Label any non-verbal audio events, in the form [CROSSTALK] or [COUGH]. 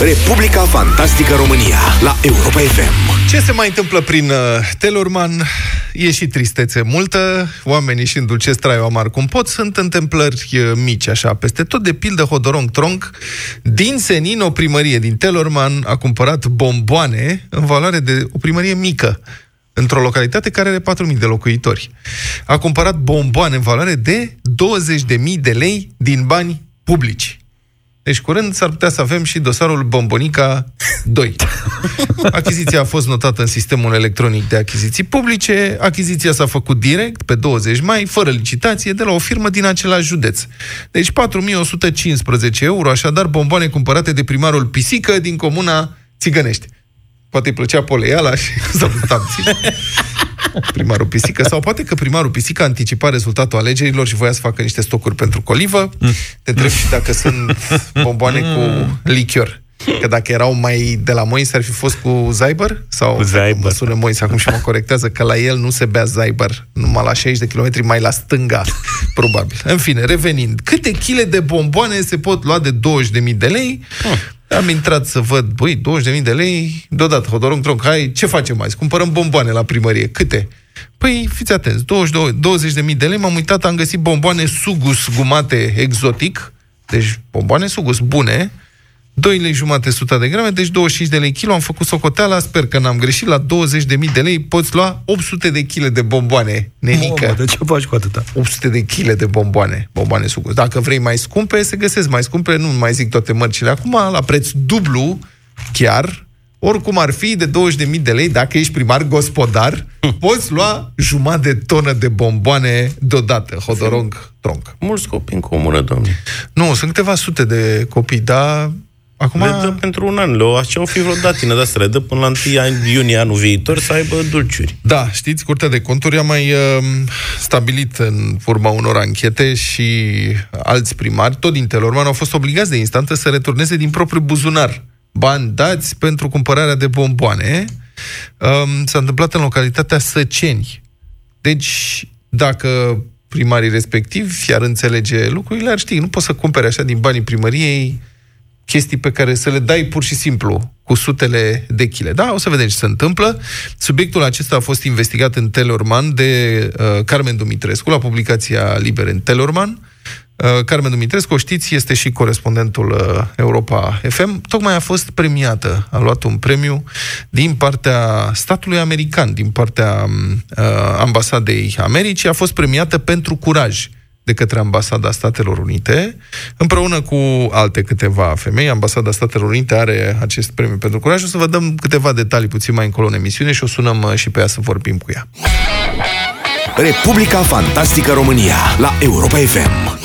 Republica Fantastică România la Europa FM. Ce se mai întâmplă prin uh, Telorman? E și tristețe multă, oamenii și îndulcesc traiul amar cum pot, sunt întâmplări uh, mici așa peste tot, de pildă Hodorong Tronc din Senin, o primărie din Telorman, a cumpărat bomboane în valoare de o primărie mică, într-o localitate care are 4.000 de locuitori. A cumpărat bomboane în valoare de 20.000 de lei din bani publici. Deci curând s-ar putea să avem și dosarul Bombonica 2. [LAUGHS] Achiziția a fost notată în sistemul electronic de achiziții publice, achiziția s-a făcut direct pe 20 mai, fără licitație, de la o firmă din același județ. Deci 4115 euro, așadar bomboane cumpărate de primarul Pisică din comuna Țigănești. Poate îi plăcea poleiala și s-a putut [LAUGHS] primarul Pisică, sau poate că primarul Pisică a anticipat rezultatul alegerilor și voia să facă niște stocuri pentru colivă. Mm. Te întreb și dacă sunt bomboane cu mm. lichior. Că dacă erau mai de la Moise, ar fi fost cu Zyber? Sau cu Zyber. Mă sună Moise acum și mă corectează că la el nu se bea Zyber, numai la 60 de kilometri mai la stânga, [LAUGHS] probabil. În fine, revenind, câte chile de bomboane se pot lua de 20.000 de lei? Hmm. Am intrat să văd, băi, 20.000 de lei, deodată, Hodorong Tronc, hai, ce facem mai? Cumpărăm bomboane la primărie. Câte? Păi, fiți atenți, 20.000 de lei, m-am uitat, am găsit bomboane sugus gumate exotic, deci bomboane sugus bune, 2 lei jumate 100 de grame, deci 25 de lei kilo, am făcut socoteala, sper că n-am greșit, la 20.000 de lei poți lua 800 de kg de bomboane, nenică. Mă, de ce faci cu atâta? 800 de kg de bomboane, bomboane sucus. Dacă vrei mai scumpe, se găsesc mai scumpe, nu mai zic toate mărcile acum, la preț dublu, chiar, oricum ar fi, de 20.000 de lei, dacă ești primar gospodar, [LAUGHS] poți lua jumătate de tonă de bomboane deodată, hodorong, tronc. Mulți copii în comună, domnule. Nu, sunt câteva sute de copii, dar Acum... Le dă pentru un an. Le așa o fi vreo datină de asta. Le dă până la 1 iunie anul viitor să aibă dulciuri. Da, știți, Curtea de Conturi a mai uh, stabilit în urma unor anchete și alți primari, tot din Telorman, au fost obligați de instanță să returneze din propriul buzunar bani dați pentru cumpărarea de bomboane. Um, s-a întâmplat în localitatea Săceni. Deci, dacă primarii respectivi ar înțelege lucrurile, ar ști, nu poți să cumpere așa din banii primăriei chestii pe care să le dai pur și simplu cu sutele de chile. Da, o să vedem ce se întâmplă. Subiectul acesta a fost investigat în Telorman de uh, Carmen Dumitrescu, la publicația Liber în Telorman. Uh, Carmen Dumitrescu, știți, este și corespondentul uh, Europa FM. Tocmai a fost premiată, a luat un premiu din partea statului american, din partea uh, ambasadei Americii, a fost premiată pentru curaj de către Ambasada Statelor Unite, împreună cu alte câteva femei. Ambasada Statelor Unite are acest premiu pentru curaj. O să vă dăm câteva detalii puțin mai încolo în emisiune și o sunăm uh, și pe ea să vorbim cu ea. Republica Fantastică România la Europa FM.